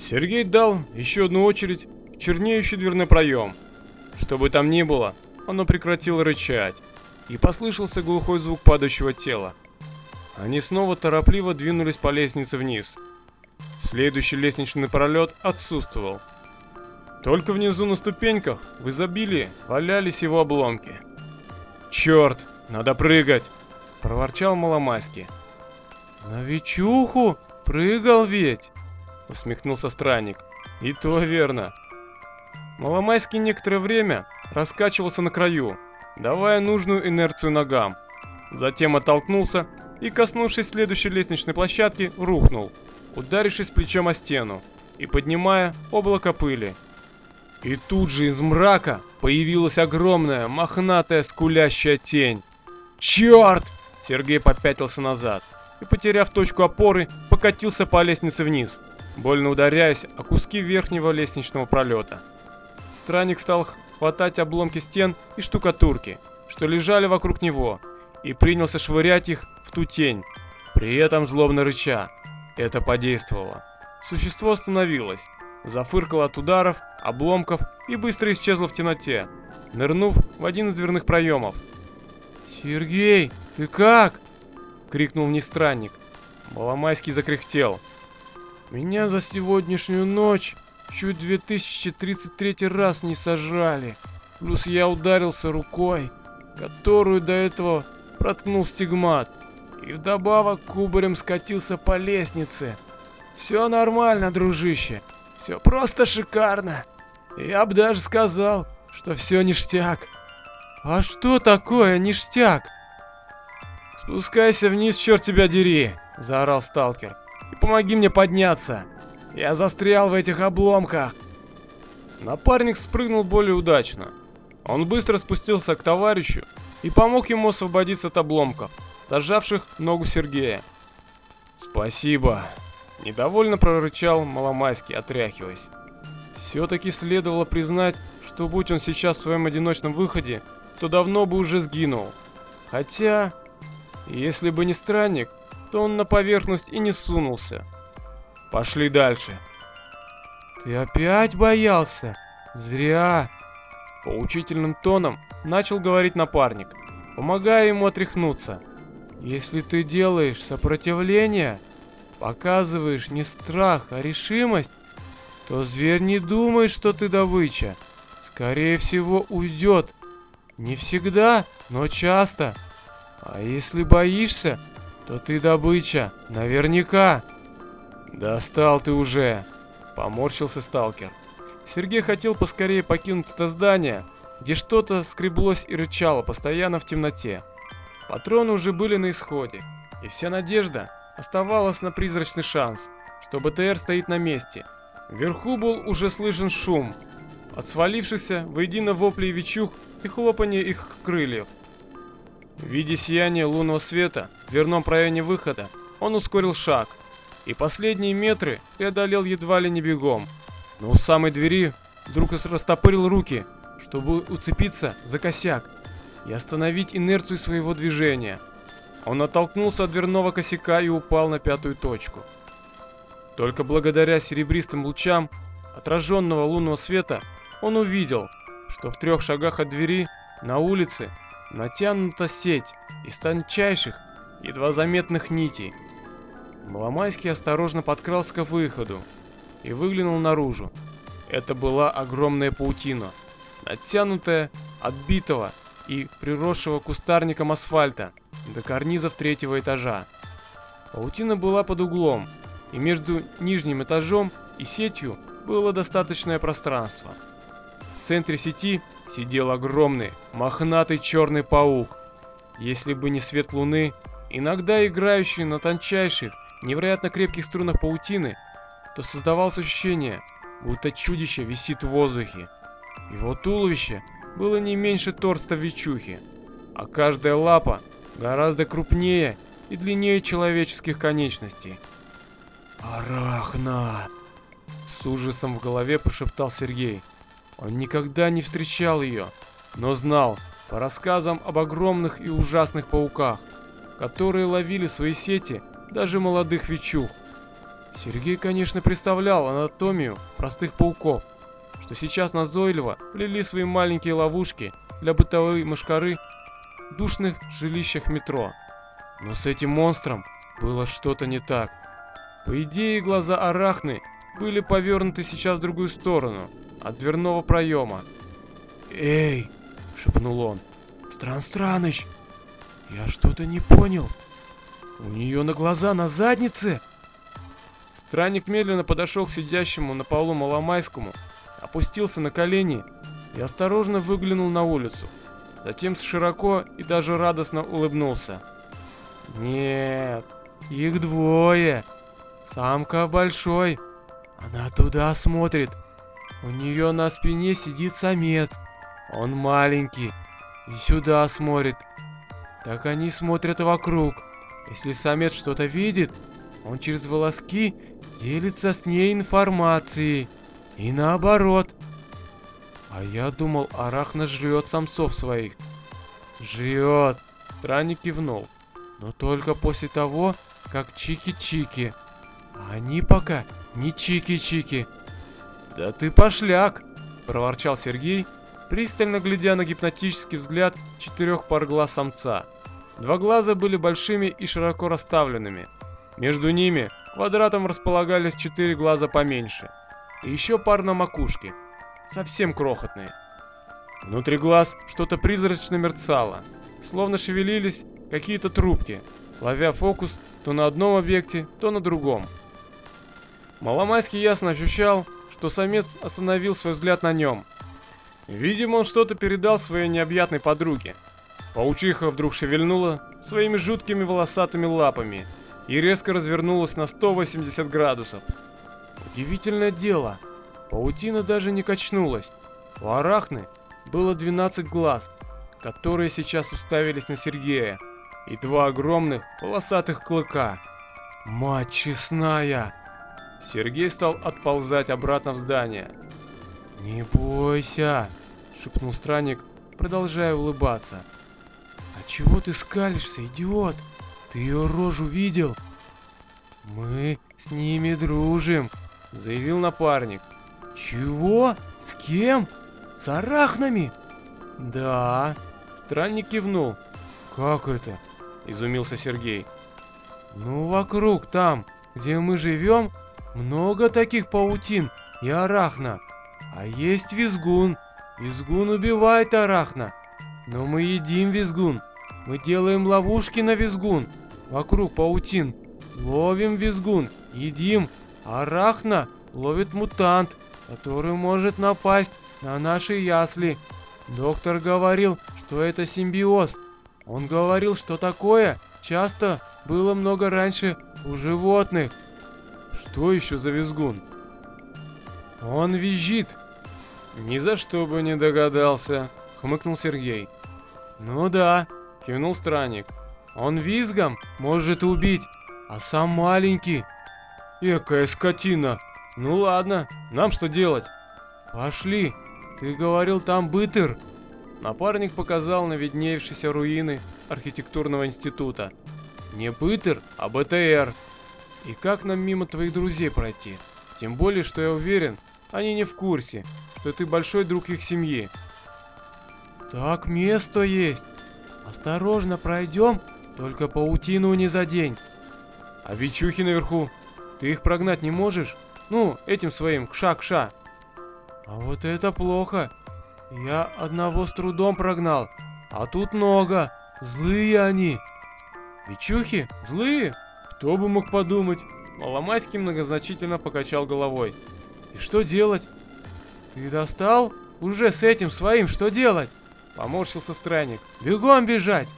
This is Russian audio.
Сергей дал еще одну очередь в чернеющий дверной проем. Что бы там ни было, оно прекратило рычать, и послышался глухой звук падающего тела. Они снова торопливо двинулись по лестнице вниз. Следующий лестничный пролет отсутствовал. Только внизу на ступеньках в изобилии валялись его обломки. «Черт, надо прыгать!» – проворчал Маломайский. «На вечуху? Прыгал ведь?» – усмехнулся странник. «И то верно». Маломайский некоторое время раскачивался на краю, давая нужную инерцию ногам. Затем оттолкнулся и, коснувшись следующей лестничной площадки, рухнул, ударившись плечом о стену и поднимая облако пыли. И тут же из мрака появилась огромная, мохнатая, скулящая тень. «Черт!» Сергей попятился назад и, потеряв точку опоры, покатился по лестнице вниз, больно ударяясь о куски верхнего лестничного пролета. Странник стал хватать обломки стен и штукатурки, что лежали вокруг него, и принялся швырять их в ту тень, при этом злобно рыча. Это подействовало. Существо остановилось, зафыркало от ударов, обломков и быстро исчезло в темноте, нырнув в один из дверных проемов. «Сергей, ты как?» — крикнул мне странник. Баламайский закряхтел. «Меня за сегодняшнюю ночь чуть 2033 раз не сажали. Плюс я ударился рукой, которую до этого проткнул стигмат. И вдобавок кубарем скатился по лестнице. Все нормально, дружище. Все просто шикарно. Я бы даже сказал, что все ништяк. А что такое ништяк? Спускайся вниз, черт тебя дери, заорал сталкер. Помоги мне подняться. Я застрял в этих обломках. Напарник спрыгнул более удачно. Он быстро спустился к товарищу и помог ему освободиться от обломков, зажавших ногу Сергея. «Спасибо!» – недовольно прорычал Маломайский, отряхиваясь. Все-таки следовало признать, что будь он сейчас в своем одиночном выходе, то давно бы уже сгинул. Хотя, если бы не странник, то он на поверхность и не сунулся. Пошли дальше. Ты опять боялся? Зря. Поучительным тоном начал говорить напарник, помогая ему отряхнуться. Если ты делаешь сопротивление, показываешь не страх, а решимость, то зверь не думает, что ты добыча. Скорее всего, уйдет. Не всегда, но часто. А если боишься, то ты добыча, наверняка. Достал ты уже, поморщился сталкер. Сергей хотел поскорее покинуть это здание, где что-то скреблось и рычало постоянно в темноте. Патроны уже были на исходе, и вся надежда оставалась на призрачный шанс, что БТР стоит на месте. Вверху был уже слышен шум, от свалившихся воедино вопли и вечух и хлопанье их крыльев. В виде сияния лунного света в дверном проеме выхода он ускорил шаг и последние метры преодолел едва ли не бегом но у самой двери вдруг растопырил руки, чтобы уцепиться за косяк и остановить инерцию своего движения. Он оттолкнулся от дверного косяка и упал на пятую точку. Только благодаря серебристым лучам отраженного лунного света он увидел, что в трех шагах от двери на улице натянута сеть из тончайших, едва заметных нитей. Маломайский осторожно подкрался к выходу, и выглянул наружу. Это была огромная паутина, натянутая от битого и приросшего кустарником асфальта до карнизов третьего этажа. Паутина была под углом, и между нижним этажом и сетью было достаточное пространство. В центре сети сидел огромный, мохнатый черный паук. Если бы не свет луны, иногда играющий на тончайших, невероятно крепких струнах паутины, то создавалось ощущение, будто чудище висит в воздухе. Его туловище было не меньше торста Вичухи, а каждая лапа гораздо крупнее и длиннее человеческих конечностей. «Арахна!» С ужасом в голове прошептал Сергей. Он никогда не встречал ее, но знал по рассказам об огромных и ужасных пауках, которые ловили свои сети даже молодых вечух. Сергей, конечно, представлял анатомию простых пауков, что сейчас назойливо плели свои маленькие ловушки для бытовой мошкары в душных жилищах метро. Но с этим монстром было что-то не так. По идее, глаза Арахны были повернуты сейчас в другую сторону, от дверного проема. «Эй!» — шепнул он. «Стран Страныч, я что-то не понял. У нее на глаза на заднице!» Странник медленно подошел к сидящему на полу Маломайскому, опустился на колени и осторожно выглянул на улицу. Затем широко и даже радостно улыбнулся. «Нет, их двое. Самка большой. Она туда смотрит. У нее на спине сидит самец. Он маленький и сюда смотрит. Так они смотрят вокруг. Если самец что-то видит, он через волоски делится с ней информацией. И наоборот. А я думал, Арахна жрет самцов своих. Жрет. Странник кивнул. Но только после того, как чики-чики. А они пока не чики-чики. Да ты пошляк, проворчал Сергей, пристально глядя на гипнотический взгляд четырех пар глаз самца. Два глаза были большими и широко расставленными. Между ними квадратом располагались четыре глаза поменьше. И еще пар на макушке, совсем крохотные. Внутри глаз что-то призрачно мерцало, словно шевелились какие-то трубки, ловя фокус то на одном объекте, то на другом. Маломайский ясно ощущал, что самец остановил свой взгляд на нем. Видимо, он что-то передал своей необъятной подруге. Паучиха вдруг шевельнула своими жуткими волосатыми лапами и резко развернулась на 180 градусов. Удивительное дело, паутина даже не качнулась. У арахны было 12 глаз, которые сейчас уставились на Сергея, и два огромных волосатых клыка. Мать честная! Сергей стал отползать обратно в здание. «Не бойся!» — шепнул странник, продолжая улыбаться. «А чего ты скалишься, идиот? Ты ее рожу видел?» «Мы с ними дружим», — заявил напарник. «Чего? С кем? С арахнами?» «Да». Странник кивнул. «Как это?» — изумился Сергей. «Ну, вокруг там, где мы живем, много таких паутин и арахна. А есть визгун. Визгун убивает арахна. Но мы едим визгун. Мы делаем ловушки на визгун. Вокруг паутин. Ловим визгун. Едим. Арахна ловит мутант, который может напасть на наши ясли. Доктор говорил, что это симбиоз. Он говорил, что такое часто было много раньше у животных. Что еще за визгун? Он визжит. Ни за что бы не догадался, хмыкнул Сергей. Ну да, кивнул странник. Он визгом может убить, а сам маленький. Экая скотина. Ну ладно, нам что делать? Пошли. Ты говорил, там бытер. Напарник показал на видневшиеся руины архитектурного института. Не бытер, а БТР. И как нам мимо твоих друзей пройти? Тем более, что я уверен, они не в курсе, что ты большой друг их семьи. Так место есть. Осторожно пройдем, только паутину не задень. А вечухи наверху, ты их прогнать не можешь? Ну, этим своим кша-кша. А вот это плохо. Я одного с трудом прогнал, а тут много. Злые они. Вечухи? Злые? Кто бы мог подумать? Маломайский многозначительно покачал головой. И что делать? Ты достал? Уже с этим своим что делать? Поморщился странник. Бегом бежать!